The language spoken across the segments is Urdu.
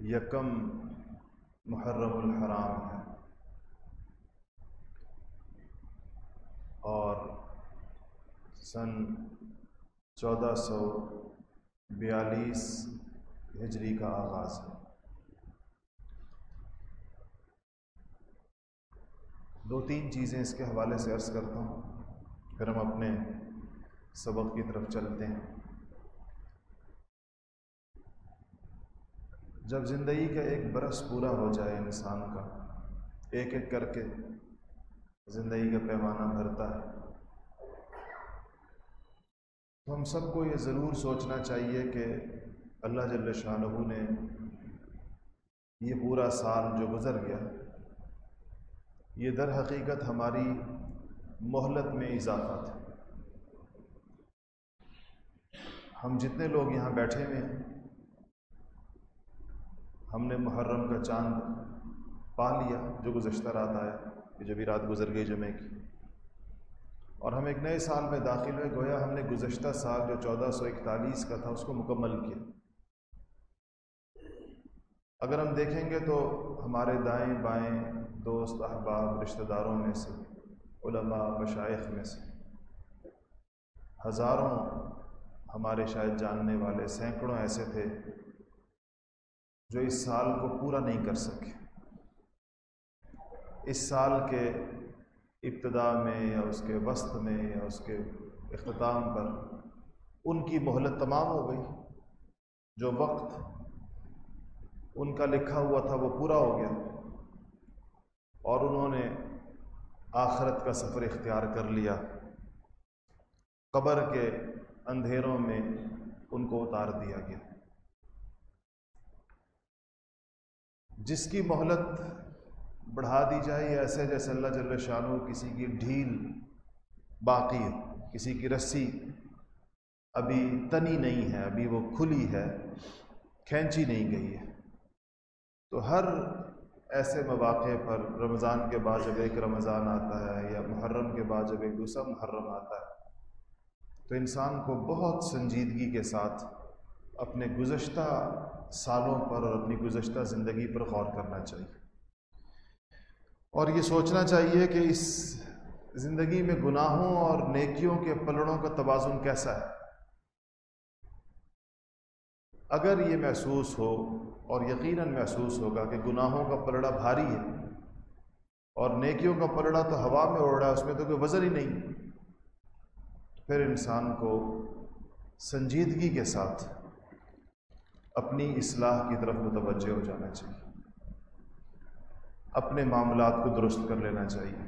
یکم محرم الحرام ہے۔ اور سن چودہ سو بیالیس ہجری کا آغاز ہے۔ دو تین چیزیں اس کے حوالے سے عرض کرتا ہوں۔ پھر ہم اپنے سبق کی طرف چلتے ہیں۔ جب زندگی کا ایک برس پورا ہو جائے انسان کا، ایک ایک کر کے زندگی کا پیمانہ بھرتا ہے۔ تو ہم سب کو یہ ضرور سوچنا چاہیے کہ اللہ جل شاہ نے یہ پورا سال جو گزر گیا، یہ در حقیقت ہماری مہلت میں اضافہ تھا۔ ہم جتنے لوگ یہاں بیٹھے ہوئے ہیں ہم نے محرم کا چاند پا لیا جو گزشتہ رات آیا کہ جبھی رات گزر گئی جمعے کی۔ اور ہم ایک نئے سال میں داخل ہوئے، گویا ہم نے گزشتہ سال جو چودہ سو اکتالیس کا تھا، اس کو مکمل کیا۔ اگر ہم دیکھیں گے تو ہمارے دائیں بائیں دوست، احباب، رشتہ داروں میں سے، علماء مشائق میں سے، ہزاروں ہمارے شاید جاننے والے، سینکڑوں ایسے تھے جو اس سال کو پورا نہیں کر سکے۔ اس سال کے ابتدا میں یا اس کے وسط میں یا اس کے اختتام پر ان کی مہلت تمام ہو گئی۔ جو وقت ان کا لکھا ہوا تھا وہ پورا ہو گیا۔ اور انہوں نے آخرت کا سفر اختیار کر لیا۔ قبر کے اندھیروں میں ان کو اتار دیا گیا۔ جس کی مہلت بڑھا دی جائے ایسے جیسے اللہ جل شاہ کسی کی ڈھیل، باقی ہے کسی کی رسی ابھی تنی نہیں ہے، ابھی وہ کھلی ہے، کھینچی نہیں گئی ہے۔ تو ہر ایسے مواقع پر رمضان کے بعد جب ایک رمضان آتا ہے، یا محرم کے بعد جب ایک دوسرا محرم آتا ہے، تو انسان کو بہت سنجیدگی کے ساتھ اپنے گزشتہ سالوں پر اور اپنی گزشتہ زندگی پر غور کرنا چاہیے۔ اور یہ سوچنا چاہیے کہ اس زندگی میں گناہوں اور نیکیوں کے پلڑوں کا توازن کیسا ہے۔ اگر یہ محسوس ہو اور یقیناً محسوس ہوگا کہ گناہوں کا پلڑا بھاری ہے اور نیکیوں کا پلڑا تو ہوا میں اڑ رہا ہے، اس میں تو کوئی وزن ہی نہیں، پھر انسان کو سنجیدگی کے ساتھ اپنی اصلاح کی طرف متوجہ ہو جانا چاہیے۔ اپنے معاملات کو درست کر لینا چاہیے۔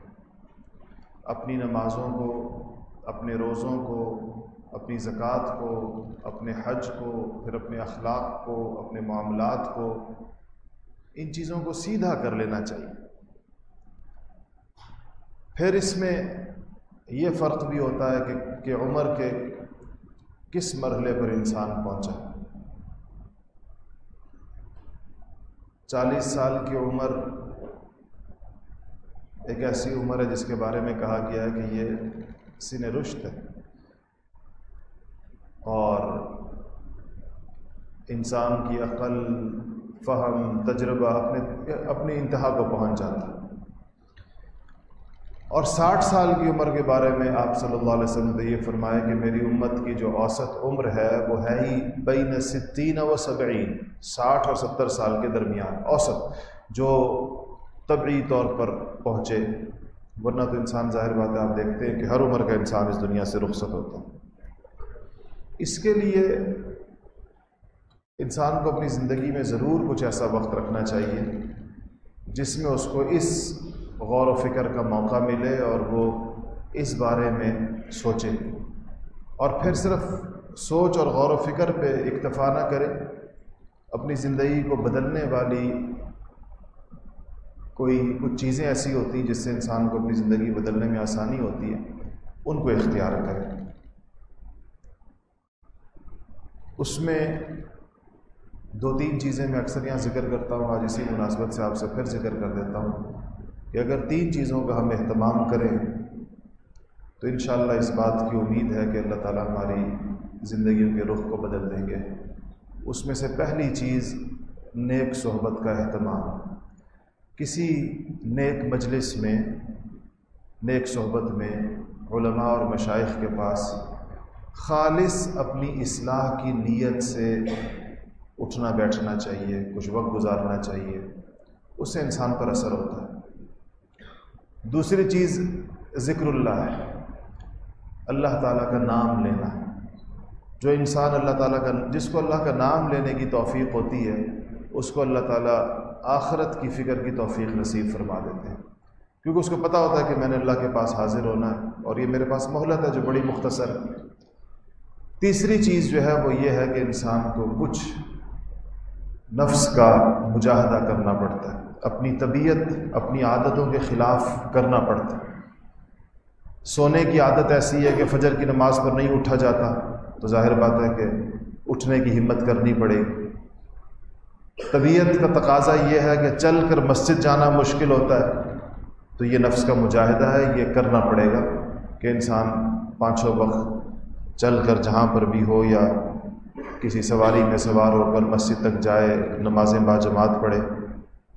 اپنی نمازوں کو، اپنے روزوں کو، اپنی زکوٰۃ کو، اپنے حج کو، پھر اپنے اخلاق کو، اپنے معاملات کو، ان چیزوں کو سیدھا کر لینا چاہیے۔ پھر اس میں یہ فرق بھی ہوتا ہے کہ کہ عمر کے کس مرحلے پر انسان پہنچا چالیس سال کی عمر ایک ایسی عمر ہے جس کے بارے میں کہا گیا ہے کہ یہ سن رشت ہے۔ اور انسان کی عقل، فہم، تجربہ اپنے اپنی انتہا کو پہنچ جاتا ہے اور ساٹھ سال کی عمر کے بارے میں آپ صلی اللہ علیہ وسلم نے یہ فرمایا کہ میری امت کی جو اوسط عمر ہے، وہ ہے ہی بین ستین و سبعین، ساٹھ اور ستر سال کے درمیان اوسط، جو طبعی طور پر پہنچے۔ ورنہ تو انسان ظاہر بات ہے، آپ دیکھتے ہیں کہ ہر عمر کا انسان اس دنیا سے رخصت ہوتا ہے۔ اس کے لیے انسان کو اپنی زندگی میں ضرور کچھ ایسا وقت رکھنا چاہیے، جس میں اس کو اس غور و فکر کا موقع ملے اور وہ اس بارے میں سوچے۔ اور پھر صرف سوچ اور غور و فکر پہ اکتفا نہ کرے، اپنی زندگی کو بدلنے والی کوئی کچھ چیزیں ایسی ہوتی ہیں جس سے انسان کو اپنی زندگی بدلنے میں آسانی ہوتی ہے، ان کو اختیار کرے۔ اس میں دو تین چیزیں میں اکثر یہاں ذکر کرتا ہوں، آج اسی مناسبت سے آپ سے پھر ذکر کر دیتا ہوں۔ کہ اگر تین چیزوں کا ہم اہتمام کریں، تو انشاءاللہ اس بات کی امید ہے کہ اللہ تعالیٰ ہماری زندگیوں کے رخ کو بدل دیں گے۔ اس میں سے پہلی چیز، نیک صحبت کا اہتمام۔ کسی نیک مجلس میں، نیک صحبت میں علماء اور مشائق کے پاس خالص اپنی اصلاح کی نیت سے اٹھنا بیٹھنا چاہیے، کچھ وقت گزارنا چاہیے، اس سے انسان پر اثر ہوتا ہے۔ دوسری چیز ذکر اللہ ہے۔ اللہ تعالیٰ کا نام لینا۔ جو انسان اللہ تعالیٰ کا جس کو اللہ کا نام لینے کی توفیق ہوتی ہے، اس کو اللہ تعالیٰ آخرت کی فکر کی توفیق نصیب فرما دیتے ہیں۔ کیونکہ اس کو پتہ ہوتا ہے کہ میں نے اللہ کے پاس حاضر ہونا ہے اور یہ میرے پاس مہلت ہے جو بڑی مختصر ہے۔ تیسری چیز جو ہے وہ یہ ہے کہ انسان کو کچھ نفس کا مجاہدہ کرنا پڑتا ہے۔ اپنی طبیعت، اپنی عادتوں کے خلاف کرنا پڑتا سونے کی عادت ایسی ہے کہ فجر کی نماز پر نہیں اٹھا جاتا، تو ظاہر بات ہے کہ اٹھنے کی ہمت کرنی پڑے۔ گی طبیعت کا تقاضا یہ ہے کہ چل کر مسجد جانا مشکل ہوتا ہے، تو یہ نفس کا مجاہدہ ہے، یہ کرنا پڑے گا کہ انسان پانچوں وقت چل کر جہاں پر بھی ہو یا کسی سواری میں سوار ہو کر مسجد تک جائے، نمازیں با جماعت پڑھے۔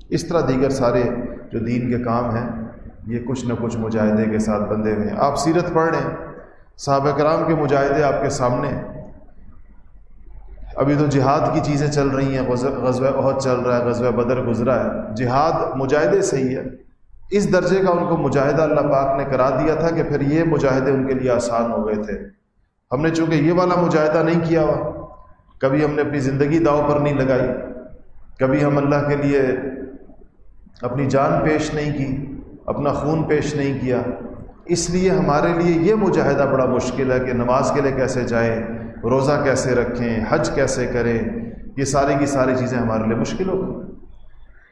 اس طرح دیگر سارے جو دین کے کام ہیں، یہ کچھ نہ کچھ مجاہدے کے ساتھ بندے ہوئے ہیں۔ آپ سیرت پڑھ لیں، صحابہ کرام کے مجاہدے آپ کے سامنے۔ ابھی تو جہاد کی چیزیں چل رہی ہیں، غزوہ عہد چل رہا ہے، غزوہ بدر گزرا ہے۔ جہاد مجاہدے سے ہی ہے۔ اس درجے کا ان کو مجاہدہ اللہ پاک نے کرا دیا تھا کہ پھر یہ مجاہدے ان کے لیے آسان ہو گئے تھے۔ ہم نے چونکہ یہ والا مجاہدہ نہیں کیا ہوا، کبھی ہم نے اپنی زندگی داؤ پر نہیں لگائی، کبھی ہم اللہ کے لیے اپنی جان پیش نہیں کی، اپنا خون پیش نہیں کیا۔ اس لیے ہمارے لیے یہ مجاہدہ بڑا مشکل ہے کہ نماز کے لیے کیسے جائیں، روزہ کیسے رکھیں، حج کیسے کریں۔ یہ ساری کی ساری چیزیں ہمارے لیے مشکل ہو گئی۔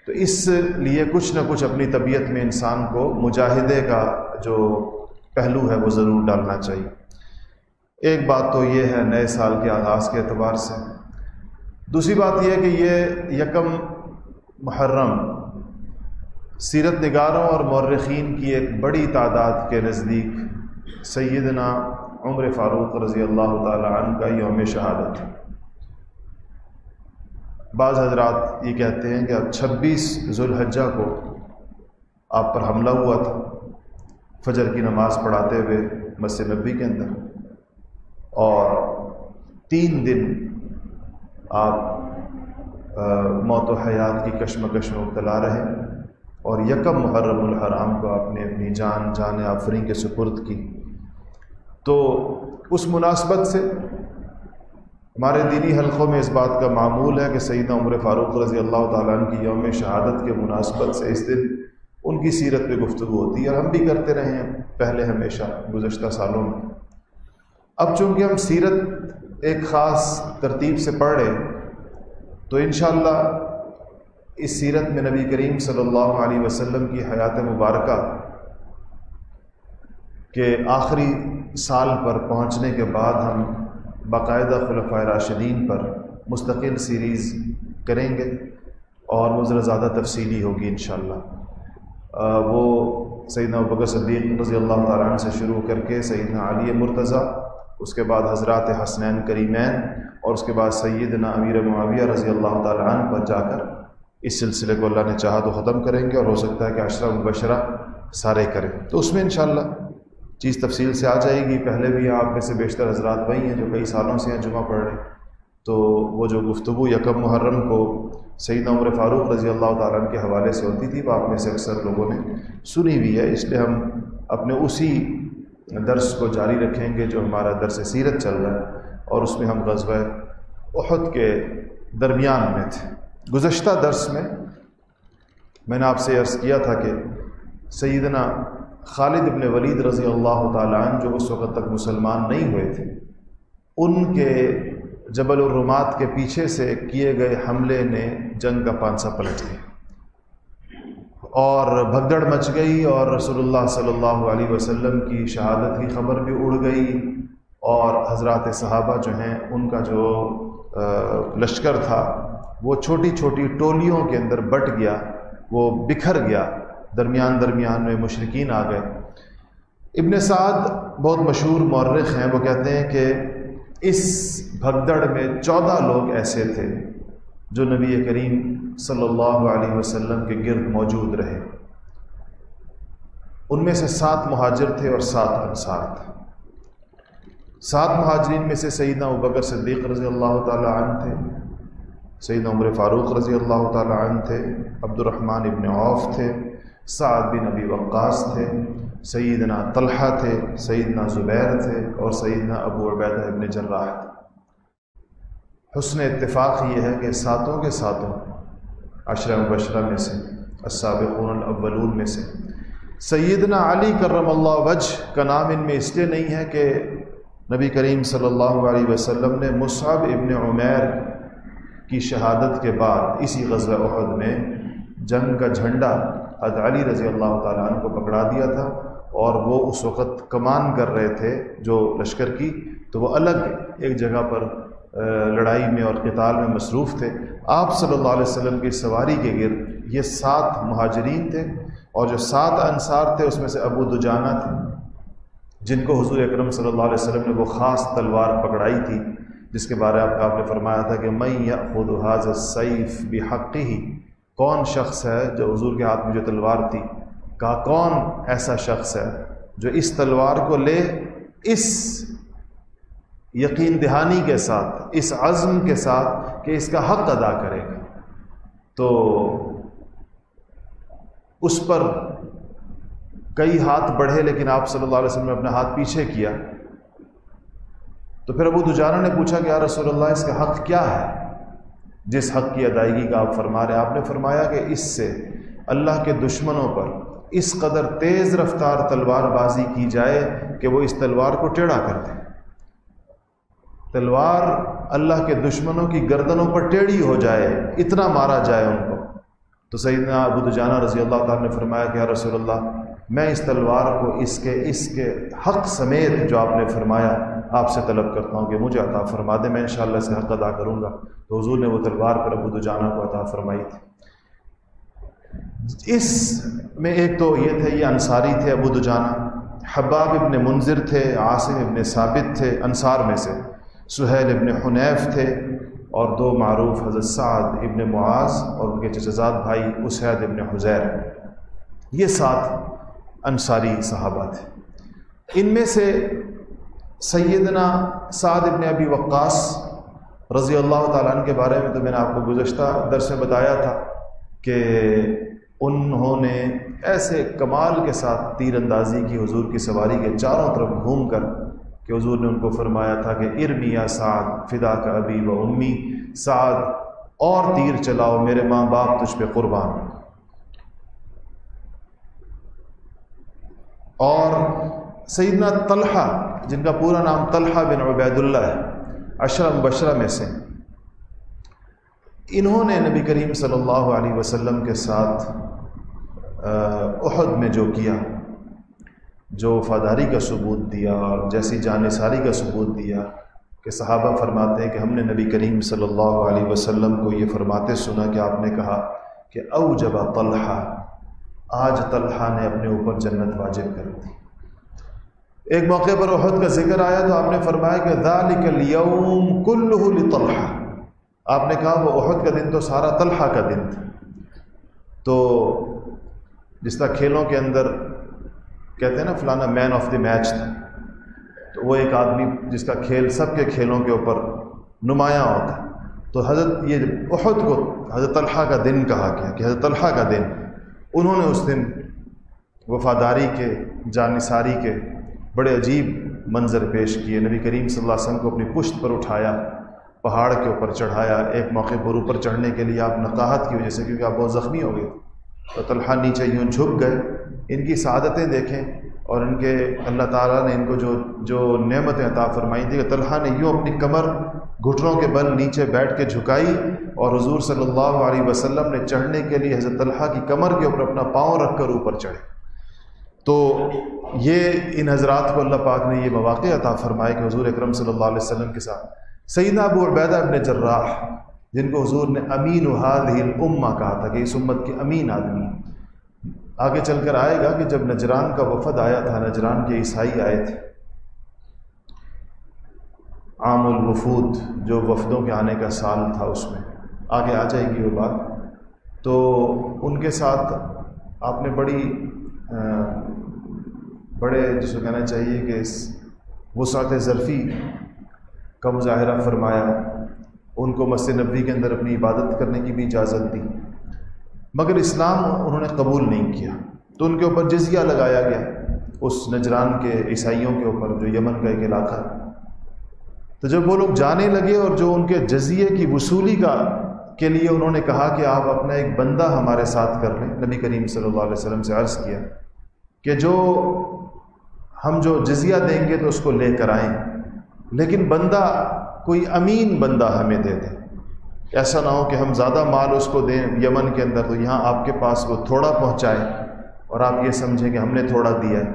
تو اس لیے کچھ نہ کچھ اپنی طبیعت میں انسان کو مجاہدے کا جو پہلو ہے وہ ضرور ڈالنا چاہیے۔ ایک بات تو یہ ہے نئے سال کے آغاز کے اعتبار سے۔ دوسری بات یہ ہے کہ یہ یکم محرم سیرت نگاروں اور مورخین کی ایک بڑی تعداد کے نزدیک سیدنا عمر فاروق رضی اللہ تعالی عنہ کا یوم شہادت بعض حضرات یہ کہتے ہیں کہ اب چھبیس ذوالحجہ کو آپ پر حملہ ہوا تھا، فجر کی نماز پڑھاتے ہوئے مسجد نبی کے اندر۔ اور تین دن آپ موت و حیات کی کشمکش میں مبتلا رہے۔ اور یکم محرم الحرام کو آپ نے اپنی جان جان آفرین کے سپرد کی۔ تو اس مناسبت سے ہمارے دینی حلقوں میں اس بات کا معمول ہے کہ سیدہ عمر فاروق رضی اللہ تعالیٰ عنہ کی یوم شہادت کے مناسبت سے اس دن ان کی سیرت پہ گفتگو ہوتی ہے اور ہم بھی کرتے رہے ہیں پہلے ہمیشہ گزشتہ سالوں میں۔ اب چونکہ ہم سیرت ایک خاص ترتیب سے پڑھ رہے تو انشاءاللہ اس سیرت میں نبی کریم صلی اللہ علیہ وسلم کی حیات مبارکہ کے آخری سال پر پہنچنے کے بعد ہم باقاعدہ خلفۂ راشدین پر مستقل سیریز کریں گے اور وہ ذرا زیادہ تفصیلی ہوگی انشاءاللہ۔ وہ سیدنا بکر صدیق رضی اللہ تعالیٰ عنہ سے شروع کر کے سیدنا علی مرتضیٰ، اس کے بعد حضرات حسنین کریمین اور اس کے بعد سیدنا امیر معاویہ رضی اللہ تعالیٰ عنہ پر جا کر اس سلسلے کو اللہ نے چاہا تو ختم کریں گے اور ہو سکتا ہے کہ اشرا مبشرہ سارے کریں۔ تو اس میں انشاءاللہ چیز تفصیل سے آ جائے گی۔ پہلے بھی آپ میں سے بیشتر حضرات وہی ہیں جو کئی سالوں سے ہیں جمعہ پڑھ رہے ہیں۔ تو وہ جو گفتگو یکم محرم کو سعید عمر فاروق رضی اللہ تعالیٰ کے حوالے سے ہوتی تھی، وہ آپ میں سے اکثر لوگوں نے سنی ہوئی ہے۔ اس لیے ہم اپنے اسی درس کو جاری رکھیں گے جو ہمارا درس سیرت چل رہا ہے اور اس میں ہم غزوہ احد کے درمیان میں تھے۔ گزشتہ درس میں میں نے آپ سے عرض کیا تھا کہ سیدنا خالد ابن ولید رضی اللہ تعالیٰ عنہ جو اس وقت تک مسلمان نہیں ہوئے تھے، ان کے جبل الرمات کے پیچھے سے کیے گئے حملے نے جنگ کا پانسا پلٹ دیا اور بھگدڑ مچ گئی اور رسول اللہ صلی اللہ علیہ وسلم کی شہادت کی خبر بھی اڑ گئی اور حضرات صحابہ جو ہیں، ان کا جو لشکر تھا وہ چھوٹی چھوٹی ٹولیوں کے اندر بٹ گیا، وہ بکھر گیا، درمیان درمیان میں مشرقین آ گئے۔ ابن سعد بہت مشہور مورخ ہیں، وہ کہتے ہیں کہ اس بھگدڑ میں چودہ لوگ ایسے تھے جو نبی کریم صلی اللہ علیہ وسلم کے گرد موجود رہے۔ ان میں سے سات مہاجر تھے اور سات انصار تھے۔ سات مہاجرین میں سے سیدنا ابکر صدیق رضی اللہ تعالیٰ عنہ تھے۔ سیدنا عمر فاروق رضی اللہ تعالیٰ عنہ تھے عبد الرحمن ابن عوف تھے، سعد بن نبی وقاص تھے، سیدنا طلحہ تھے، سیدنا زبیر تھے اور سیدنا ابو عبیدہ ابن جراح تھے۔ حسن اتفاق یہ ہے کہ ساتوں کے ساتوں، عشرہ مبشرہ میں سے، السابقون الاولون میں سے، سیدنا علی کرم اللہ وجہ کا نام ان میں اس لیے نہیں ہے کہ نبی کریم صلی اللہ علیہ وسلم نے مصعب ابن عمیر کی شہادت کے بعد اسی غزوہ احد میں جنگ کا جھنڈا حضرت علی رضی اللہ تعالیٰ عنہ کو پکڑا دیا تھا اور وہ اس وقت کمان کر رہے تھے جو لشکر کی، تو وہ الگ ایک جگہ پر لڑائی میں اور قتال میں مصروف تھے۔ آپ صلی اللہ علیہ وسلم کی سواری کے گرد یہ سات مہاجرین تھے اور جو سات انصار تھے اس میں سے ابو دجانہ تھے، جن کو حضور اکرم صلی اللہ علیہ وسلم نے وہ خاص تلوار پکڑائی تھی۔ جس کے بارے میں آپ نے فرمایا تھا کہ میں یا خود حاض سعیف بحقی ہی کون شخص ہے جو حضور کے ہاتھ میں جو تلوار تھی؟ کہا، کون ایسا شخص ہے جو اس تلوار کو لے، اس یقین دہانی کے ساتھ، اس عزم کے ساتھ کہ اس کا حق ادا کرے گا؟ تو اس پر کئی ہاتھ بڑھے، لیکن آپ صلی اللہ علیہ وسلم نے اپنا ہاتھ پیچھے کیا۔ تو پھر ابو دجانہ نے پوچھا کہ یا رسول اللہ، اس کا حق کیا ہے؟ جس حق کی ادائیگی کا آپ فرما رہے ہیں، آپ نے فرمایا کہ اس سے اللہ کے دشمنوں پر اس قدر تیز رفتار تلوار بازی کی جائے کہ وہ اس تلوار کو ٹیڑھا کر دیں تلوار اللہ کے دشمنوں کی گردنوں پر ٹیڑھی ہو جائے، اتنا مارا جائے ان کو۔ تو سیدنا ابو دجانہ رضی اللہ تعالیٰ نے فرمایا کہ رسول اللہ، میں اس تلوار کو اس کے اس کے حق سمیت جو آپ نے فرمایا آپ سے طلب کرتا ہوں کہ مجھے عطا فرما دے، میں انشاءاللہ اس کا حق ادا کروں گا۔ تو حضور نے وہ تلوار پر ابو دجانہ کو عطا فرمائی تھی۔ اس میں ایک تو یہ تھے، یہ انصاری تھے ابو دجانہ۔ حباب ابن منظر تھے، عاصم ابن ثابت تھے، انصار میں سے۔ سہیل ابن حنیف تھے اور دو معروف حضرت سعد ابن معاذ اور ان کے چچزاد بھائی اسید ابن حزیر۔ یہ سات انصاری صحابہ تھے۔ ان میں سے سیدنا سعد ابن ابی وقاص رضی اللہ تعالیٰ عنہ کے بارے میں تو میں نے آپ کو گزشتہ درس میں بتایا تھا کہ انہوں نے ایسے کمال کے ساتھ تیر اندازی کی حضور کی سواری کے چاروں طرف گھوم کر کہ حضور نے ان کو فرمایا تھا کہ ارمیا سعد، فدا کا ابی و امی، سعد، اور تیر چلاؤ، میرے ماں باپ تجھ پہ قربان۔ اور سیدنا طلحہ جن کا پورا نام طلحہ بن عبید اللہ ہے اشرم بشرہ میں سے۔ انہوں نے نبی کریم صلی اللہ علیہ وسلم کے ساتھ احد میں جو کیا، جو وفاداری کا ثبوت دیا اور جیسی جانصاری کا ثبوت دیا کہ صحابہ فرماتے ہیں کہ ہم نے نبی کریم صلی اللہ علیہ وسلم کو یہ فرماتے سنا کہ آپ نے کہا کہ او جبا طلحہ، آج طلحہ نے اپنے اوپر جنت واجب کر دی۔ ایک موقع پر عہد کا ذکر آیا تو آپ نے فرمایا کہ ذالک اليوم کلہ لطلحہ۔ آپ نے کہا وہ عہد کا دن تو سارا طلحہ کا دن تھا۔ تو جس طرح کھیلوں کے اندر کہتے ہیں نا فلانا مین آف دی میچ تھا۔ تو وہ ایک آدمی جس کا کھیل سب کے کھیلوں کے اوپر نمایاں ہوتا۔ ہے تو حضرت یہ عہد کو حضرت طلحہ کا دن کہا گیا کہ حضرت طلحہ کا دن۔ انہوں نے اس دن وفاداری کے جانصاری کے بڑے عجیب منظر پیش کیے۔ نبی کریم صلی اللہ علیہ وسلم کو اپنی پشت پر اٹھایا، پہاڑ کے اوپر چڑھایا۔ ایک موقع پر اوپر چڑھنے کے لیے آپ نقاہت کی وجہ سے، کیونکہ آپ بہت زخمی ہو گئے۔ تو طلحہ نیچے یوں جھک گئے۔ ان کی سعادتیں دیکھیں اور ان کے اللہ تعالیٰ نے ان کو جو جو نعمتیں عطا فرمائی تھی، کہ طلحہ نے یوں اپنی کمر گھٹنوں کے بل نیچے بیٹھ کے جھکائی اور حضور صلی اللہ علیہ وسلم نے چڑھنے کے لیے حضرت طلحہ کی کمر کے اوپر اپنا پاؤں رکھ کر اوپر چڑھے۔ تو یہ ان حضرات کو اللہ پاک نے یہ مواقع عطا فرمائے کہ حضور اکرم صلی اللہ علیہ وسلم کے ساتھ سیدنا ابو عبیدہ ابن جراح، جن کو حضور نے امین و الامہ کہا تھا کہ اس امت کے امین آدمی آگے چل کر آئے گا کہ جب نجران کا وفد آیا تھا، نجران کے عیسائی آئے تھے۔ عام الوفود جو وفدوں کے آنے کا سال تھا اس میں۔ آگے آ جائے گی وہ بات۔ تو ان کے ساتھ آپ نے بڑی بڑے جس کو کہنا چاہیے کہ اس وسعت ظرفی کا مظاہرہ فرمایا، ان کو مسجد نبی کے اندر اپنی عبادت کرنے کی بھی اجازت دی۔ مگر اسلام انہوں نے قبول نہیں کیا۔ تو ان کے اوپر جزیہ لگایا گیا۔ اس نجران کے عیسائیوں کے اوپر، جو یمن کا ایک علاقہ۔ تو جب وہ لوگ جانے لگے اور جو ان کے جزیے کی وصولی کا کے لیے انہوں نے کہا کہ آپ اپنا ایک بندہ ہمارے ساتھ کر لیں۔ نبی کریم صلی اللہ علیہ وسلم سے عرض کیا کہ جو ہم جو جزیہ دیں گے تو اس کو لے کر آئیں۔ لیکن بندہ کوئی امین بندہ ہمیں دے دیں ایسا نہ ہو کہ ہم زیادہ مال اس کو دیں یمن کے اندر تو یہاں آپ کے پاس وہ تھوڑا پہنچائے اور آپ یہ سمجھیں کہ ہم نے تھوڑا دیا ہے۔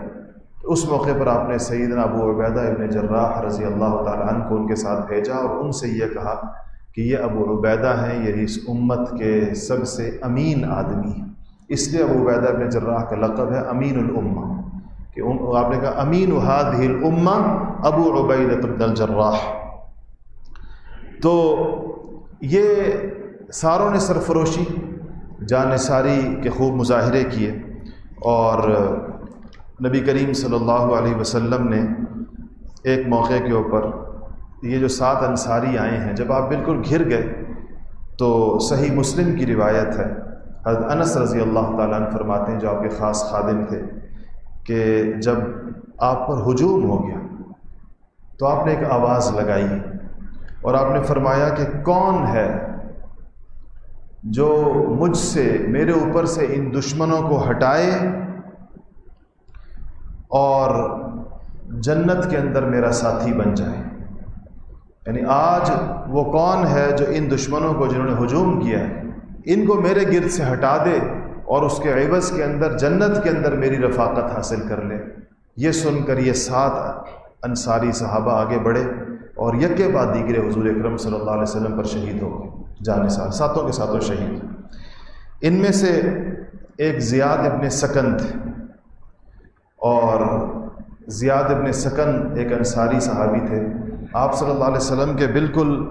اس موقع پر آپ نے سیدنا ابو عبیدہ ابن جراح رضی اللہ تعالیٰ عنہ کو ان کے ساتھ بھیجا اور ان سے یہ کہا کہ یہ ابو عبیدہ ہیں یہ اس امت کے سب سے امین آدمی ہیں۔ اس لیے ابو عبیدہ ابن جراح کا لقب ہے امین الامہ۔ کہ آپ نے کہا، امین وحاد الامہ ابو عبید ابن الجراح۔ تو یہ ساروں نے سرفروشی، جان ساری کے خوب مظاہرے کیے۔ اور نبی کریم صلی اللہ علیہ وسلم نے ایک موقع کے اوپر یہ جو سات انصاری آئے ہیں، جب آپ بالکل گھر گئے تو صحیح مسلم کی روایت ہے۔ حضرت انس رضی اللہ تعالیٰ عنہ فرماتے ہیں، جو آپ کے خاص خادم تھے، کہ جب آپ پر ہجوم ہو گیا تو آپ نے ایک آواز لگائی اور آپ نے فرمایا کہ کون ہے جو مجھ سے، میرے اوپر سے ان دشمنوں کو ہٹائے اور جنت کے اندر میرا ساتھی بن جائے۔ یعنی آج وہ کون ہے جو ان دشمنوں کو جنہوں نے ہجوم کیا ہے، ان کو میرے گرد سے ہٹا دے اور اس کے عوض کے اندر، جنت کے اندر میری رفاقت حاصل کر لے۔ یہ سن کر یہ سات انصاری صحابہ آگے بڑھے اور یک بعد دیگر حضور اکرم صلی اللہ علیہ وسلم پر شہید ہو گئے۔ جانے سال ساتوں کے ساتوں شہید۔ ان میں سے ایک زیاد ابن سکن تھے اور زیاد ابن سکن ایک انصاری صحابی تھے۔ آپ صلی اللہ علیہ وسلم کے بالکل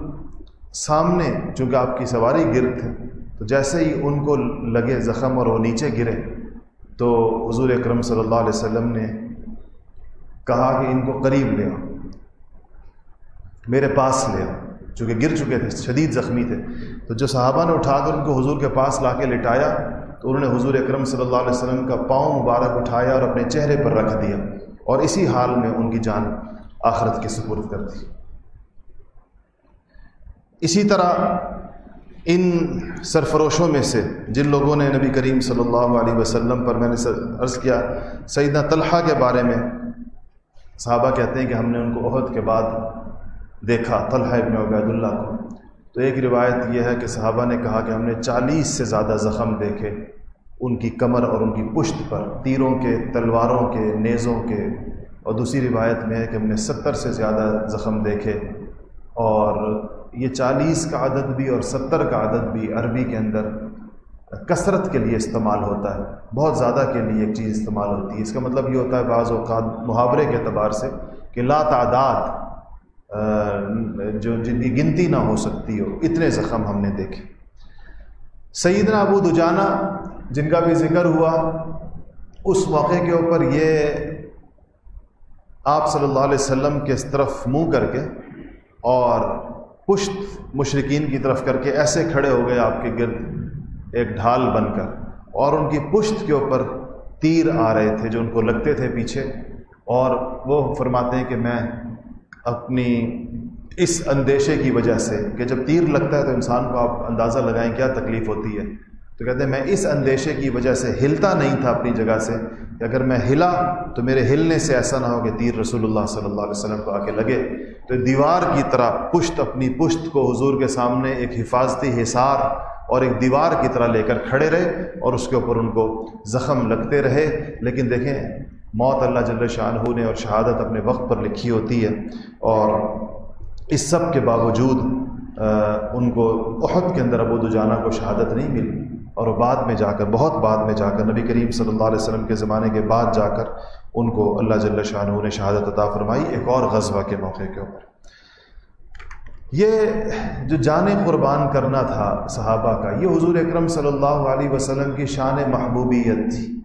سامنے چونکہ آپ کی سواری گر تھے تو جیسے ہی ان کو لگے زخم اور وہ نیچے گرے، تو حضور اکرم صلی اللہ علیہ وسلم نے کہا کہ ان کو قریب لے آؤ، میرے پاس لے آؤ۔ چونکہ گر چکے تھے، شدید زخمی تھے۔ تو جو صحابہ نے اٹھا کر ان کو حضور کے پاس لا کے لٹایا، تو انہوں نے حضور اکرم صلی اللہ علیہ وسلم کا پاؤں مبارک اٹھایا اور اپنے چہرے پر رکھ دیا۔ اور اسی حال میں ان کی جان آخرت کی سپرد کر دی اسی طرح ان سرفروشوں میں سے جن لوگوں نے نبی کریم صلی اللہ علیہ وسلم پر میں نے عرض کیا، سیدنا طلحہ کے بارے میں صحابہ کہتے ہیں کہ ہم نے ان کو عہد کے بعد دیکھا، طلحہ ابن عبید اللہ کو۔ تو ایک روایت یہ ہے کہ صحابہ نے کہا کہ ہم نے چالیس سے زیادہ زخم دیکھے، ان کی کمر اور ان کی پشت پر، تیروں کے، تلواروں کے، نیزوں کے اور دوسری روایت میں ہے کہ ہم نے ستر سے زیادہ زخم دیکھے اور یہ چالیس کا عدد بھی اور ستر کا عدد بھی عربی کے اندر کثرت کے لیے استعمال ہوتا ہے، بہت زیادہ کے لیے ایک چیز استعمال ہوتی ہے۔ اس کا مطلب یہ ہوتا ہے بعض اوقات محاورے کے اعتبار سے کہ لا تعداد جو جن کی گنتی نہ ہو سکتی ہو، اتنے زخم ہم نے دیکھے۔ سیدنا ابو دجانہ، جن کا بھی ذکر ہوا، اس موقع کے اوپر یہ آپ صلی اللہ علیہ وسلم کے اس طرف منہ کر کے اور پشت مشرقین کی طرف کر کے ایسے کھڑے ہو گئے آپ کے گرد ایک ڈھال بن کر اور ان کی پشت کے اوپر تیر آ رہے تھے جو ان کو لگتے تھے پیچھے اور وہ فرماتے ہیں کہ میں اپنی اس اندیشے کی وجہ سے کہ جب تیر لگتا ہے تو انسان کو آپ اندازہ لگائیں کیا تکلیف ہوتی ہے تو کہتے ہیں میں اس اندیشے کی وجہ سے ہلتا نہیں تھا اپنی جگہ سے کہ اگر میں ہلا تو میرے ہلنے سے ایسا نہ ہو کہ تیر رسول اللہ صلی اللہ علیہ وسلم کو آ کے لگے۔ تو دیوار کی طرح پشت اپنی پشت کو حضور کے سامنے ایک حفاظتی حصار اور ایک دیوار کی طرح لے کر کھڑے رہے اور اس کے اوپر ان کو زخم لگتے رہے۔ لیکن دیکھیں، موت اللہ جل شاہ نے اور شہادت اپنے وقت پر لکھی ہوتی ہے اور اس سب کے باوجود ان کو عہد کے اندر ابو دجانہ کو شہادت نہیں ملی۔ اور بعد میں جا کر، بہت بعد میں جا کر، نبی کریم صلی اللہ علیہ وسلم کے زمانے کے بعد جا کر ان کو اللہ جل شاہ نے شہادت عطا فرمائی ایک اور غزوہ کے موقع کے اوپر۔ یہ جو جان قربان کرنا تھا صحابہ کا، یہ حضور اکرم صلی اللہ علیہ وسلم کی شان محبوبیت تھی۔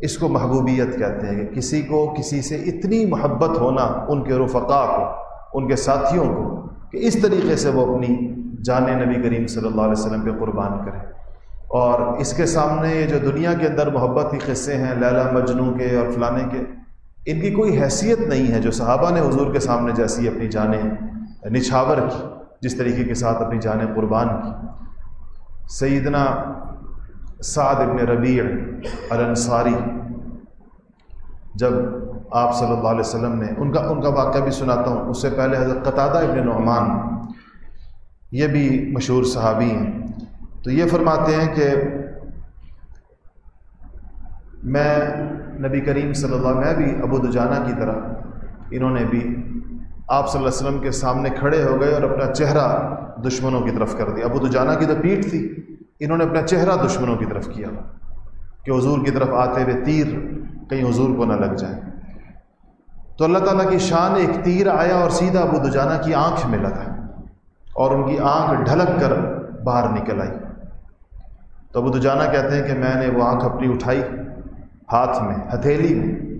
اس کو محبوبیت کہتے ہیں کہ کسی کو کسی سے اتنی محبت ہونا ان کے رفقا کو، ان کے ساتھیوں کو، کہ اس طریقے سے وہ اپنی جان نبی کریم صلی اللہ علیہ وسلم پہ قربان کرے اور اس کے سامنے یہ جو دنیا کے اندر محبت کے قصے ہیں، لیلا مجنو کے اور فلانے کے، ان کی کوئی حیثیت نہیں ہے جو صحابہ نے حضور کے سامنے جیسی اپنی جانیں نچھاور کی، جس طریقے کے ساتھ اپنی جانیں قربان کی۔ سیدنا سعد ابن ربیع الانصاری، جب آپ صلی اللہ علیہ وسلم نے ان کا ان کا واقعہ بھی سناتا ہوں، اس سے پہلے حضرت قطادہ ابن نعمان، یہ بھی مشہور صحابی ہیں۔ تو یہ فرماتے ہیں کہ میں نبی کریم صلی اللہ میں بھی ابو دجانہ کی طرح انہوں نے بھی آپ صلی اللہ علیہ وسلم کے سامنے کھڑے ہو گئے اور اپنا چہرہ دشمنوں کی طرف کر دیا۔ ابو دجانہ کی تو پیٹھ تھی، انہوں نے اپنا چہرہ دشمنوں کی طرف کیا کہ حضور کی طرف آتے ہوئے تیر کہیں حضور کو نہ لگ جائے۔ تو اللہ تعالیٰ کی شان ایک تیر آیا اور سیدھا ابو دجانہ کی آنکھ میں لگا اور ان کی آنکھ ڈھلک کر باہر نکل آئی۔ تو ابو دجانہ کہتے ہیں کہ میں نے وہ آنکھ اپنی اٹھائی ہاتھ میں، ہتھیلی میں۔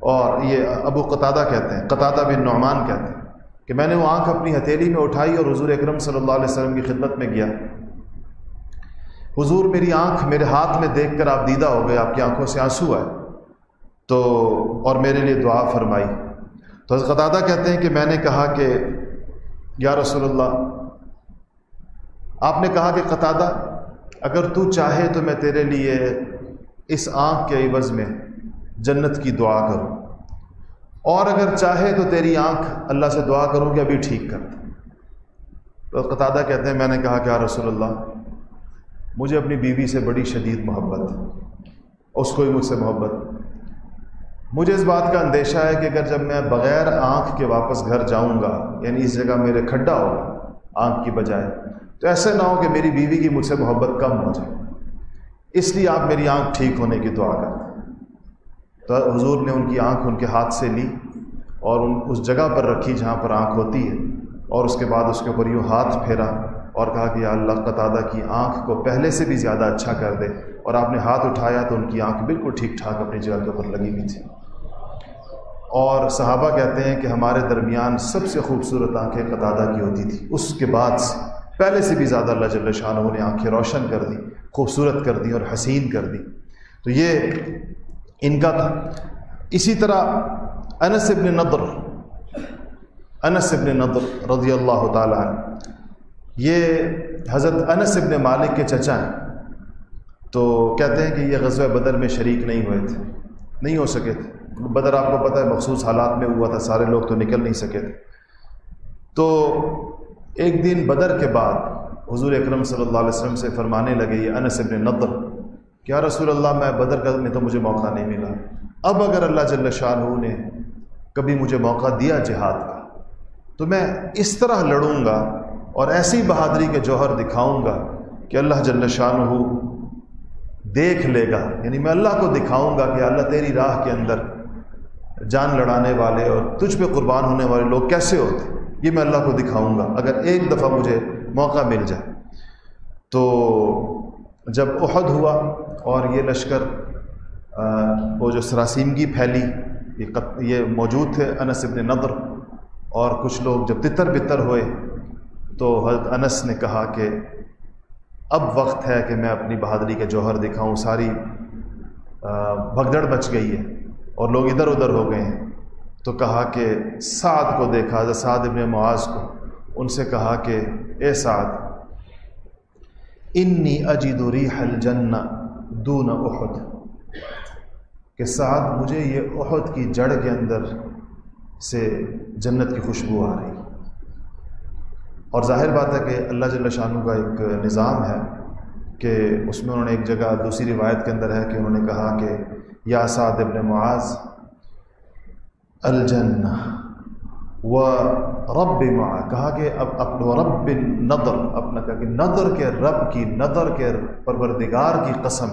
اور یہ ابو قطادہ کہتے ہیں، قطادہ بن نعمان کہتے ہیں کہ میں نے وہ آنکھ اپنی ہتھیلی میں اٹھائی اور حضور اکرم صلی اللہ علیہ وسلم کی خدمت میں گیا۔ حضور میری آنکھ میرے ہاتھ میں دیکھ کر آپ دیدہ ہو گئے، آپ کی آنکھوں سے آنسو آئے۔ تو، اور میرے لیے دعا فرمائی۔ تو حضرت قطادہ کہتے ہیں کہ میں نے کہا کہ، یا رسول اللہ، آپ نے کہا کہ قطادہ اگر تو چاہے تو میں تیرے لیے اس آنکھ کے عوض میں جنت کی دعا کروں۔ اور اگر چاہے تو تیری آنکھ اللہ سے دعا کروں کہ ابھی ٹھیک کر۔ تو قطادہ کہتے ہیں، میں نے کہا کہ رسول اللہ، مجھے اپنی بیوی سے بڑی شدید محبت، اس کو بھی مجھ سے محبت۔ مجھے اس بات کا اندیشہ ہے کہ اگر جب میں بغیر آنکھ کے واپس گھر جاؤں گا یعنی اس جگہ میرے کھڈا ہوگا، آنکھ کی بجائے تو ایسے نہ ہو کہ میری بیوی کی مجھ سے محبت کم ہو جائے۔ اس لیے آپ میری آنکھ ٹھیک ہونے کی دعا کریں۔ تو حضور نے ان کی آنکھ ان کے ہاتھ سے لی اور ان اس جگہ پر رکھی جہاں پر آنکھ ہوتی ہے۔ اور اس کے بعد اس کے اوپر یوں ہاتھ پھیرا اور کہا کہ یا اللہ قطادہ کی آنکھ کو پہلے سے بھی زیادہ اچھا کر دے۔ اور آپ نے ہاتھ اٹھایا تو ان کی آنکھ بالکل ٹھیک ٹھاک اپنی جگہ کے اوپر لگی ہوئی تھی۔ اور صحابہ کہتے ہیں کہ ہمارے درمیان سب سے خوبصورت آنکھیں قطادہ کی ہوتی تھی۔ اس کے بعد سے پہلے سے بھی زیادہ اللہ جل شاہ نے آنکھیں روشن کر دی، خوبصورت کر دی اور حسین کر دی۔ تو یہ ان کا تھا۔ اسی طرح انس ابن نضر، انس ابن نضر رضی اللہ تعالیٰ عنہ۔ یہ حضرت انس ابن مالک کے چچا ہیں۔ تو کہتے ہیں کہ یہ غزوہ بدر میں شریک نہیں ہوئے تھے۔ نہیں ہو سکے تھے۔ بدر آپ کو پتہ ہے مخصوص حالات میں ہوا تھا، سارے لوگ تو نکل نہیں سکے تھے۔ تو ایک دن بدر کے بعد حضور اکرم صلی اللہ علیہ وسلم سے فرمانے لگے، یہ انس ابن نضر، کیا رسول اللہ میں بدر کا میں تو مجھے موقع نہیں ملا؟ اب اگر اللہ جل شاہ نے کبھی مجھے موقع دیا جہاد کا، تو میں اس طرح لڑوں گا اور ایسی بہادری کے جوہر دکھاؤں گا کہ اللہ جل شاہ دیکھ لے گا۔ یعنی میں اللہ کو دکھاؤں گا کہ اللہ تیری راہ کے اندر جان لڑانے والے اور تجھ پہ قربان ہونے والے لوگ کیسے ہوتے؟ یہ میں اللہ کو دکھاؤں گا، اگر ایک دفعہ مجھے موقع مل جائے۔ تو جب احد ہوا اور یہ لشکر وہ جو سراسیمگی پھیلی، یہ موجود تھے انس ابن نظر اور کچھ لوگ جب تتر بتر ہوئے، تو حضرت انس نے کہا کہ اب وقت ہے کہ میں اپنی بہادری کے جوہر دکھاؤں، ساری بھگدڑ بچ گئی ہے اور لوگ ادھر ادھر ہو گئے ہیں۔ تو کہا کہ سعد کو دیکھا، حضرت سعد ابن معاذ کو۔ ان سے کہا کہ اے سعد، انی اجید ریح الجنہ دون احد۔ کہ سعد، مجھے یہ احد کی جڑ کے اندر سے جنت کی خوشبو آ رہی۔ اور ظاہر بات ہے کہ اللہ جل شاہ کا ایک نظام ہے کہ اس میں انہوں نے ایک جگہ دوسری روایت کے اندر ہے کہ انہوں نے کہا کہ یا سعد ابن معاذ الجنہ و رب کہا کہ اب اپنا رب نظر، اپنا کہا کہ نظر کے رب کی، نظر کے پروردگار کی قسم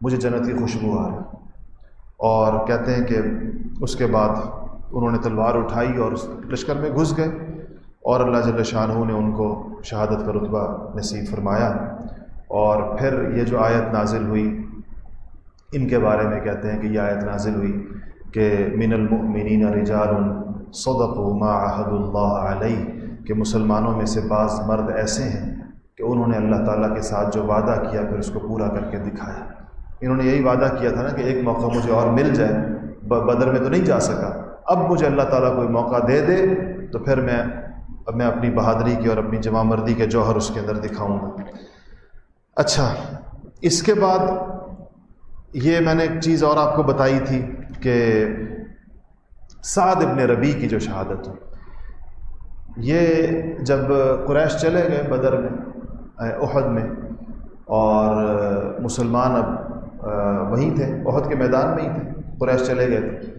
مجھے جنت کی خوشبو آ رہی۔ اور کہتے ہیں کہ اس کے بعد انہوں نے تلوار اٹھائی اور اس لشکر میں گھس گئے۔ اور اللہ جل شاہ نے ان کو شہادت کا رتبہ نصیب فرمایا۔ اور پھر یہ جو آیت نازل ہوئی، ان کے بارے میں کہتے ہیں کہ یہ آیت نازل ہوئی۔ کہ من المؤمنین رجال صدقوا ما عہد اللہ علیہ، کہ مسلمانوں میں سے بعض مرد ایسے ہیں کہ انہوں نے اللہ تعالیٰ کے ساتھ جو وعدہ کیا پھر اس کو پورا کر کے دکھایا۔ انہوں نے یہی وعدہ کیا تھا نا کہ ایک موقع مجھے اور مل جائے بدر میں تو نہیں جا سکا۔ اب مجھے اللہ تعالیٰ کوئی موقع دے دے تو پھر میں، اب میں اپنی بہادری کی اور اپنی جمع مردی کے جوہر اس کے اندر دکھاؤں گا۔ اچھا اس کے بعد یہ میں نے ایک چیز اور آپ کو بتائی تھی۔ کہ سعد ابن ربی کی جو شہادت ہو یہ جب قریش چلے گئے بدر میں احد میں، اور مسلمان اب وہیں تھے، احد کے میدان میں ہی تھے، قریش چلے گئے تھے۔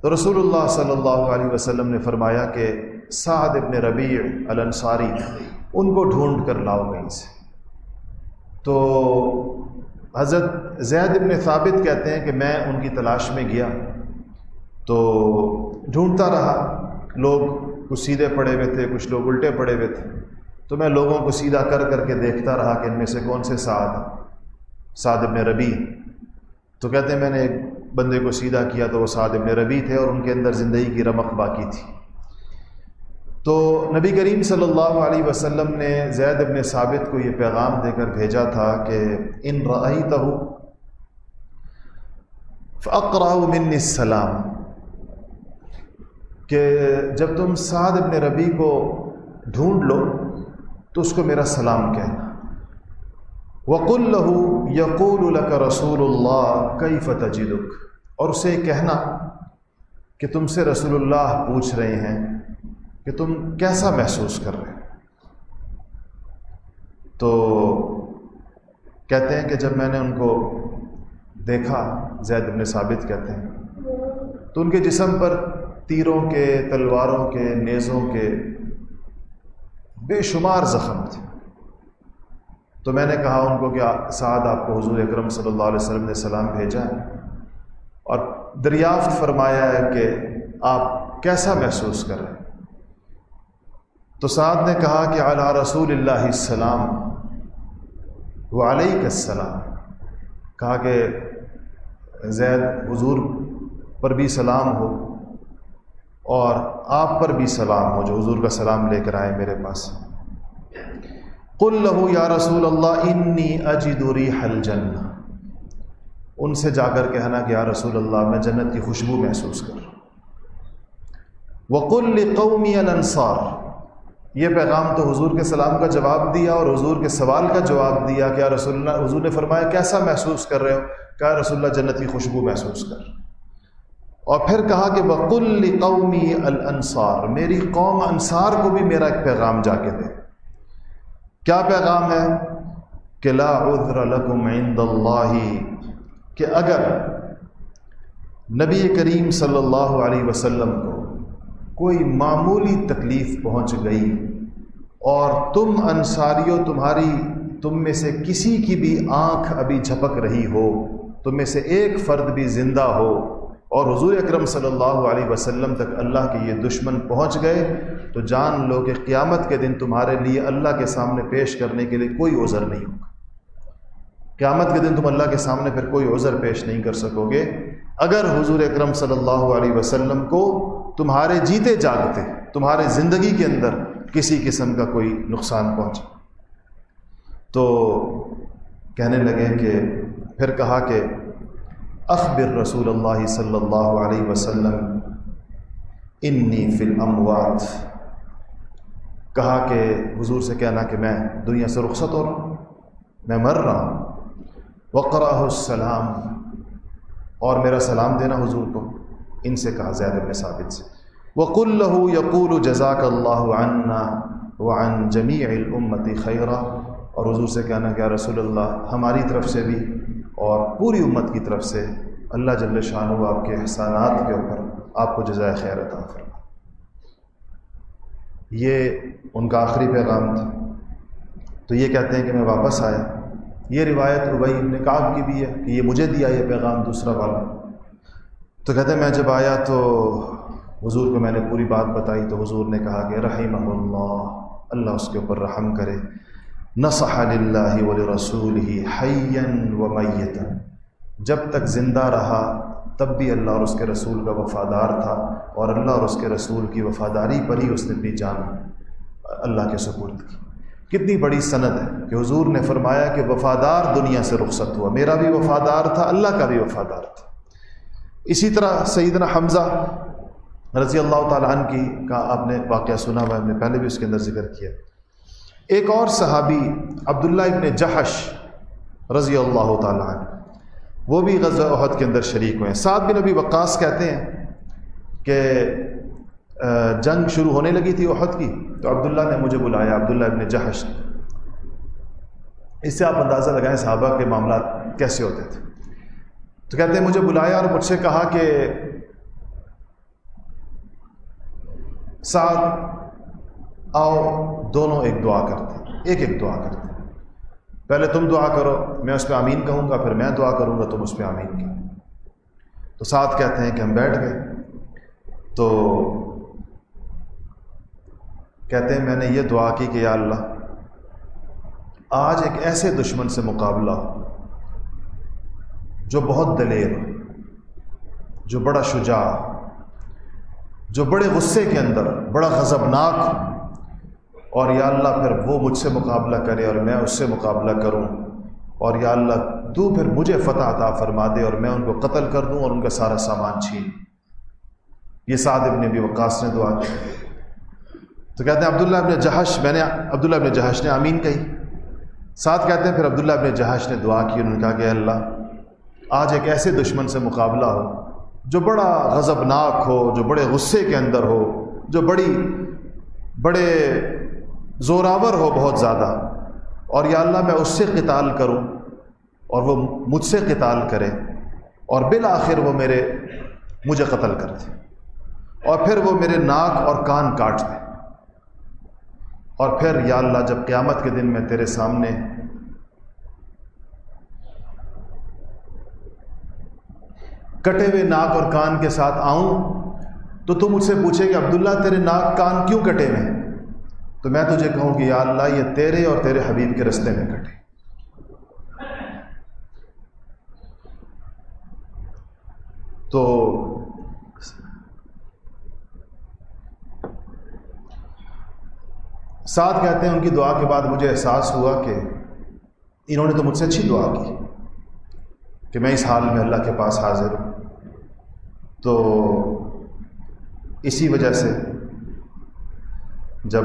تو رسول اللہ صلی اللہ علیہ وسلم نے فرمایا کہ سعد ابن ربیع الانصاری، ان کو ڈھونڈ کر لاؤ کہیں سے تو حضرت زید ابن ثابت کہتے ہیں کہ میں ان کی تلاش میں گیا تو ڈھونڈتا رہا۔ لوگ کچھ سیدھے پڑے ہوئے تھے، کچھ لوگ الٹے پڑے ہوئے تھے۔ تو میں لوگوں کو سیدھا کر کر کے دیکھتا رہا کہ ان میں سے کون سے سعد سعد ابن ربی تو کہتے ہیں میں نے ایک بندے کو سیدھا کیا تو وہ سعد ابن ربی تھے اور ان کے اندر زندگی کی رمق باقی تھی۔ تو نبی کریم صلی اللہ علیہ وسلم نے زید ابن ثابت کو یہ پیغام دے کر بھیجا تھا کہ ان رعی تہو من السلام، کہ جب تم سعد ابن ربی کو ڈھونڈ لو تو اس کو میرا سلام کہنا۔ وق الہو یقول الک رسول اللہ کئی فتح اور اسے کہنا کہ تم سے رسول اللہ پوچھ رہے ہیں۔ کہ تم کیسا محسوس کر رہے تو کہتے ہیں کہ جب میں نے ان کو دیکھا، زید ابن ثابت کہتے ہیں، تو ان کے جسم پر تیروں کے، تلواروں کے، نیزوں کے بے شمار زخم تھے۔ تو میں نے کہا ان کو کہ سعد آپ کو حضور اکرم صلی اللہ علیہ وسلم نے سلام بھیجا ہے اور دریافت فرمایا ہے کہ آپ کیسا محسوس کر رہے ہیں؟ تو سعد نے کہا کہ اعلیٰ رسول اللہ السلام و علیہ السلام۔ کہا کہ زید، حضور پر بھی سلام ہو اور آپ پر بھی سلام ہو جو حضور کا سلام لے کر آئے میرے پاس۔ قل لہو یا رسول اللہ، انی اجد ریح الجنہ۔ ان سے جا کر کہنا کہ یا رسول اللہ، میں جنت کی خوشبو محسوس کر وقل لقومی الانصار۔ یہ پیغام تو حضور کے سلام کا جواب دیا اور حضور کے سوال کا جواب دیا کہ رسول اللہ، حضور نے فرمایا، کیسا محسوس کر رہے ہو؟ کیا رسول اللہ جنت کی خوشبو محسوس کر۔ اور پھر کہا کہ بقل قومی الانصار میری قوم انصار کو بھی میرا ایک پیغام جا کے دے۔ کیا پیغام ہے؟ کہ لا عذر لکم عند اللہ، کہ اگر نبی کریم صلی اللہ علیہ وسلم کو کوئی معمولی تکلیف پہنچ گئی اور تم انصاریوں تمہاری تم میں سے کسی کی بھی آنکھ ابھی جھپک رہی ہو، تم میں سے ایک فرد بھی زندہ ہو۔ اور حضور اکرم صلی اللہ علیہ وسلم تک اللہ کے یہ دشمن پہنچ گئے، تو جان لو کہ قیامت کے دن تمہارے لیے اللہ کے سامنے پیش کرنے کے لیے کوئی عذر نہیں ہوگا۔ قیامت کے دن تم اللہ کے سامنے پھر کوئی عذر پیش نہیں کر سکو گے۔ اگر حضور اکرم صلی اللہ علیہ وسلم کو تمہارے جیتے جاگتے، تمہارے زندگی کے اندر کسی قسم کا کوئی نقصان پہنچا۔ تو کہنے لگے کہ پھر کہا کہ اخبر رسول اللہ صلی اللہ علیہ وسلم انی فی الاموات۔ کہا کہ حضور سے کہنا کہ میں دنیا سے رخصت ہو رہا ہوں، میں مر رہا ہوں۔ وقرا السلام اور میرا سلام دینا حضور کو۔ ان سے کہا، زید ابن ثابت سے۔ وقل له یقول جزاک اللہ عنا وعن جمیع الامت خیرہ اور حضور سے کہنا کہ رسول اللہ، ہماری طرف سے بھی اور پوری امت کی طرف سے اللہ جل شاہ آپ کے احسانات کے اوپر آپ کو جزائے خیر عطا فرما یہ ان کا آخری پیغام تھا۔ تو یہ کہتے ہیں کہ میں واپس آیا۔ یہ روایت ابئی ابن کعب کی بھی ہے کہ یہ مجھے دیا یہ پیغام دوسرا والا۔ تو کہتے ہیں میں جب آیا تو حضور کو میں نے پوری بات بتائی تو حضور نے کہا کہ رحیم اللہ اللہ اس کے اوپر رحم کرے۔ نصح اللہ و رسول ہی حین و میتن جب تک زندہ رہا، تب بھی اللہ اور اس کے رسول کا وفادار تھا اور اللہ اور اس کے رسول کی وفاداری پر ہی اس نے اپنی جان اللہ کے سپرد کی۔ کتنی بڑی سند ہے کہ حضور نے فرمایا کہ وفادار دنیا سے رخصت ہوا۔ میرا بھی وفادار تھا، اللہ کا بھی وفادار تھا۔ اسی طرح سیدنا حمزہ رضی اللہ تعالیٰ عنہ کی کا آپ نے واقعہ سنا ہوا ہم نے پہلے بھی اس کے اندر ذکر کیا۔ ایک اور صحابی عبداللہ ابن جہش رضی اللہ تعالیٰ عنہ، وہ بھی غزہ عہد کے اندر شریک ہوئے ہیں۔ سعد بن نبی وقاص کہتے ہیں کہ جنگ شروع ہونے لگی تھی عہد کی، تو عبداللہ نے مجھے بلایا، عبداللہ ابن جہش۔ اس سے آپ اندازہ لگائیں صحابہ کے معاملات کیسے ہوتے تھے۔ تو کہتے ہیں، مجھے بلایا اور مجھ سے کہا کہ ساتھ آؤ، دونوں ایک دعا کرتے ایک ایک دعا کرتے پہلے تم دعا کرو، میں اس پہ امین کہوں گا، پھر میں دعا کروں گا، تم اس پہ امین کہو۔ تو ساتھ کہتے ہیں کہ ہم بیٹھ گئے۔ تو کہتے ہیں، میں نے یہ دعا کی کہ یا اللہ، آج ایک ایسے دشمن سے مقابلہ ہو۔ جو بہت دلیر، جو بڑا شجاع، جو بڑے غصے کے اندر، بڑا غضبناک، اور یا اللہ پھر وہ مجھ سے مقابلہ کرے اور میں اس سے مقابلہ کروں، اور یا اللہ تو پھر مجھے فتح عطا فرما دے اور میں ان کو قتل کر دوں اور ان کا سارا سامان چھین۔ یہ سعد ابن ابی وقاص نے دعا کی۔ تو کہتے ہیں عبداللہ ابن جہش، میں نے عبداللہ ابن جہش نے امین کہی۔ ساتھ کہتے ہیں پھر عبداللہ ابن جہش نے دعا کی انہوں نے کہا کہ اللہ آج ایک ایسے دشمن سے مقابلہ ہو جو بڑا غضبناک ہو، جو بڑے غصے کے اندر ہو، جو بڑی، بڑے زوراور ہو بہت زیادہ۔ اور یا اللہ میں اس سے قتال کروں اور وہ مجھ سے قتال کرے اور بالآخر وہ میرے، مجھے قتل کر دے اور پھر وہ میرے ناک اور کان کاٹ دے۔ اور پھر یا اللہ جب قیامت کے دن میں تیرے سامنے کٹے ہوئے ناک اور کان کے ساتھ آؤں تو تم مجھ سے پوچھے کہ عبداللہ تیرے ناک کان کیوں کٹے ہوئے تو میں تجھے کہوں کہ یا اللہ، یہ تیرے اور تیرے حبیب کے رستے میں کٹے۔ تو ساتھ کہتے ہیں ان کی دعا کے بعد مجھے احساس ہوا کہ انہوں نے تو مجھ سے اچھی دعا کی کہ میں اس حال میں اللہ کے پاس حاضر ہوں۔ تو اسی وجہ سے جب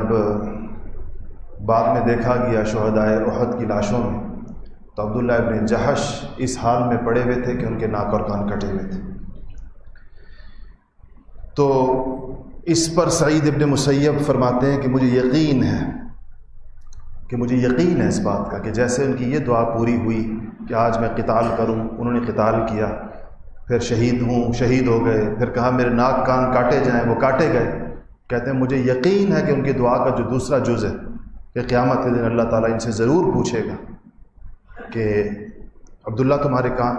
بعد میں دیکھا گیا شہدائے احد کی لاشوں میں، تو عبداللہ ابن جہش اس حال میں پڑے ہوئے تھے کہ ان کے ناک اور کان کٹے ہوئے تھے۔ تو اس پر سعید ابن مسیب فرماتے ہیں کہ مجھے یقین ہے، کہ مجھے یقین ہے اس بات کا کہ جیسے ان کی یہ دعا پوری ہوئی کہ آج میں قتال کروں، انہوں نے قتال کیا پھر شہید ہوں، شہید ہو گئے، پھر کہا میرے ناک کان کاٹے جائیں، وہ کاٹے گئے۔ کہتے ہیں مجھے یقین ہے کہ ان کی دعا کا جو دوسرا جز ہے، کہ قیامت کے دن اللہ تعالیٰ ان سے ضرور پوچھے گا کہ عبداللہ تمہارے کان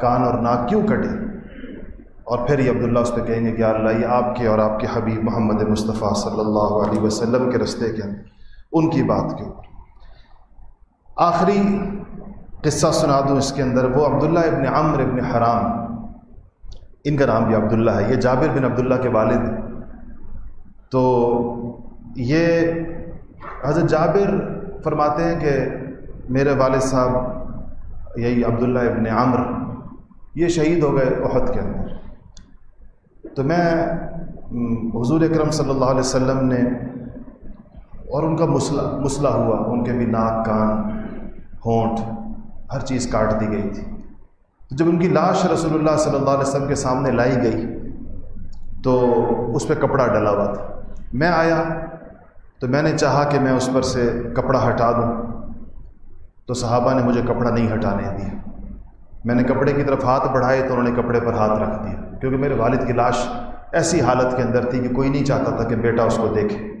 کان اور ناک کیوں کٹے؟ اور پھر یہ عبداللہ اس پہ کہیں گے کہ اللہ، یہ آپ کے اور آپ کے حبیب محمد مصطفیٰ صلی اللہ علیہ وسلم کے رستے کے اندر، ان کی بات کے اوپر۔ آخری قصہ سنا دوں اس کے اندر، وہ عبداللہ ابن عمر ابن حرام ان کا نام بھی عبداللہ ہے، یہ جابر بن عبداللہ کے والد ہیں۔ تو یہ حضرت جابر فرماتے ہیں کہ میرے والد صاحب، یہی عبداللہ ابن عمر، یہ شہید ہو گئے عہد کے اندر۔ تو میں، حضور اکرم صلی اللہ علیہ وسلم نے، اور ان کا مسئلہ مسئلہ ہوا، ان کے بھی ناک، کان، ہونٹ، ہر چیز کاٹ دی گئی تھی۔ تو جب ان کی لاش رسول اللہ صلی اللہ علیہ وسلم کے سامنے لائی گئی، تو اس پہ کپڑا ڈلا ہوا تھا۔ میں آیا تو میں نے چاہا کہ میں اس پر سے کپڑا ہٹا دوں۔ تو صحابہ نے مجھے کپڑا نہیں ہٹانے دیا۔ میں نے کپڑے کی طرف ہاتھ بڑھائے تو انہوں نے کپڑے پر ہاتھ رکھ دیا۔ کیونکہ میرے والد کی لاش ایسی حالت کے اندر تھی کہ کوئی نہیں چاہتا تھا کہ بیٹا اس کو دیکھے۔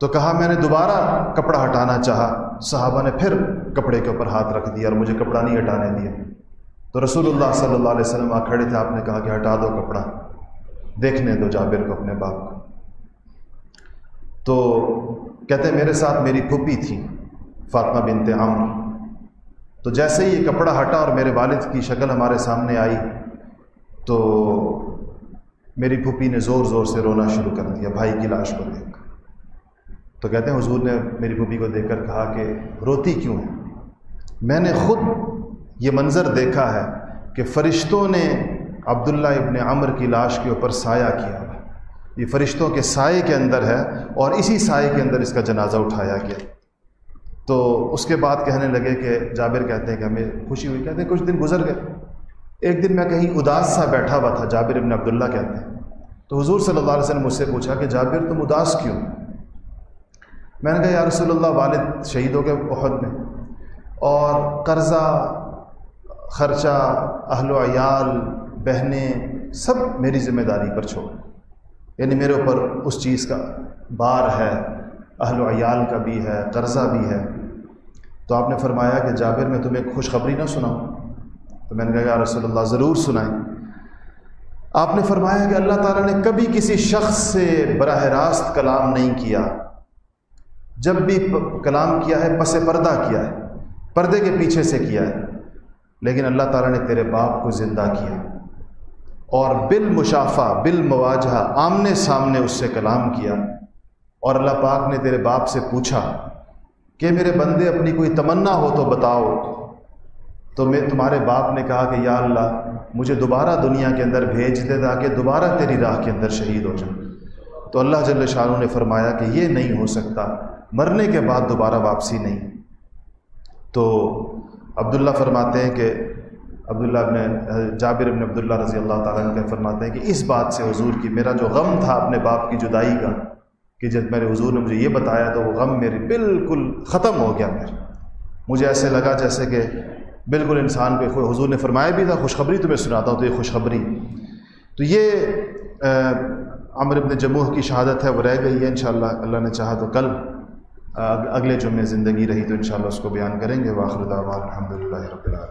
تو کہا، میں نے دوبارہ کپڑا ہٹانا چاہا۔ صحابہ نے پھر کپڑے کے اوپر ہاتھ رکھ دیا اور مجھے کپڑا نہیں ہٹانے دیا۔ تو رسول اللہ صلی اللہ علیہ وسلم آ کھڑے تھے، آپ نے کہا کہ ہٹا دو کپڑا دیکھنے دو جابر کو اپنے باپ کو۔ تو کہتے ہیں، میرے ساتھ میری پھوپھی تھی، فاطمہ بنت عمر۔ تو جیسے ہی یہ کپڑا ہٹا اور میرے والد کی شکل ہمارے سامنے آئی، تو میری پھوپھی نے زور زور سے رونا شروع کر دیا، بھائی کی لاش کو دیکھ۔ تو کہتے ہیں، حضور نے میری پھوپھی کو دیکھ کر کہا کہ، روتی کیوں ہے؟ میں نے خود یہ منظر دیکھا ہے کہ فرشتوں نے عبداللہ ابن عمر کی لاش کے اوپر سایہ کیا یہ فرشتوں کے سائے کے اندر ہے اور اسی سائے کے اندر اس کا جنازہ اٹھایا گیا۔ تو اس کے بعد کہنے لگے کہ جابر کہتے ہیں کہ ہمیں خوشی ہوئی، کہتے ہیں کچھ دن گزر گئے۔ ایک دن میں کہیں اداس سا بیٹھا ہوا تھا، جابر ابن عبداللہ کہتے ہیں۔ تو حضور صلی اللہ علیہ وسلم نے مجھ سے پوچھا کہ جابر تم اداس کیوں؟ میں نے کہا، یا رسول اللہ، والد شہیدوں کے عہد میں اور قرضہ خرچہ، اہل و عیال، بہنیں، سب میری ذمہ داری پر چھوڑ۔ یعنی میرے اوپر اس چیز کا بار ہے، اہل و عیال کا بھی ہے، قرضہ بھی ہے۔ تو آپ نے فرمایا کہ جابر، میں تمہیں خوشخبری نہ سناؤں۔ تو میں نے کہا، یا رسول اللہ، ضرور سنائیں۔ آپ نے فرمایا کہ اللہ تعالیٰ نے کبھی کسی شخص سے براہ راست کلام نہیں کیا۔ جب بھی کلام کیا ہے، پس پردہ کیا ہے، پردے کے پیچھے سے کیا ہے۔ لیکن اللہ تعالیٰ نے تیرے باپ کو زندہ کیا اور بالمشافہ بالمواجہ آمنے سامنے اس سے کلام کیا اور اللہ پاک نے تیرے باپ سے پوچھا کہ میرے بندے اپنی کوئی تمنا ہو تو بتاؤ۔ تو میں تمہارے باپ نے کہا کہ یا اللہ، مجھے دوبارہ دنیا کے اندر بھیج دے تاکہ دوبارہ تیری راہ کے اندر شہید ہو جاؤں تو اللہ جل شاہ نے فرمایا کہ یہ نہیں ہو سکتا، مرنے کے بعد دوبارہ واپسی نہیں۔ تو عبداللہ فرماتے ہیں کہ عبداللہ ابن جابر ابن عبداللہ رضی اللہ تعالیٰ عنہ فرماتے ہیں کہ اس بات سے حضور کی میرا جو غم تھا اپنے باپ کی جدائی کا، کہ جب میرے حضور نے مجھے یہ بتایا تو وہ غم میری بالکل ختم ہو گیا میرا۔ مجھے ایسے لگا جیسے کہ بالکل انسان کو حضور نے فرمایا بھی تھا، خوشخبری تو میں سناتا ہوں تو یہ خوشخبری۔ تو یہ عمر ابن جموح کی شہادت ہے، وہ رہ گئی ہے انشاءاللہ، اللہ نے چاہا تو کل اگلے جمعے زندگی رہی تو انشاءاللہ اس کو بیان کریں گے۔ واخر دعوان الحمد للہ رب العالمین۔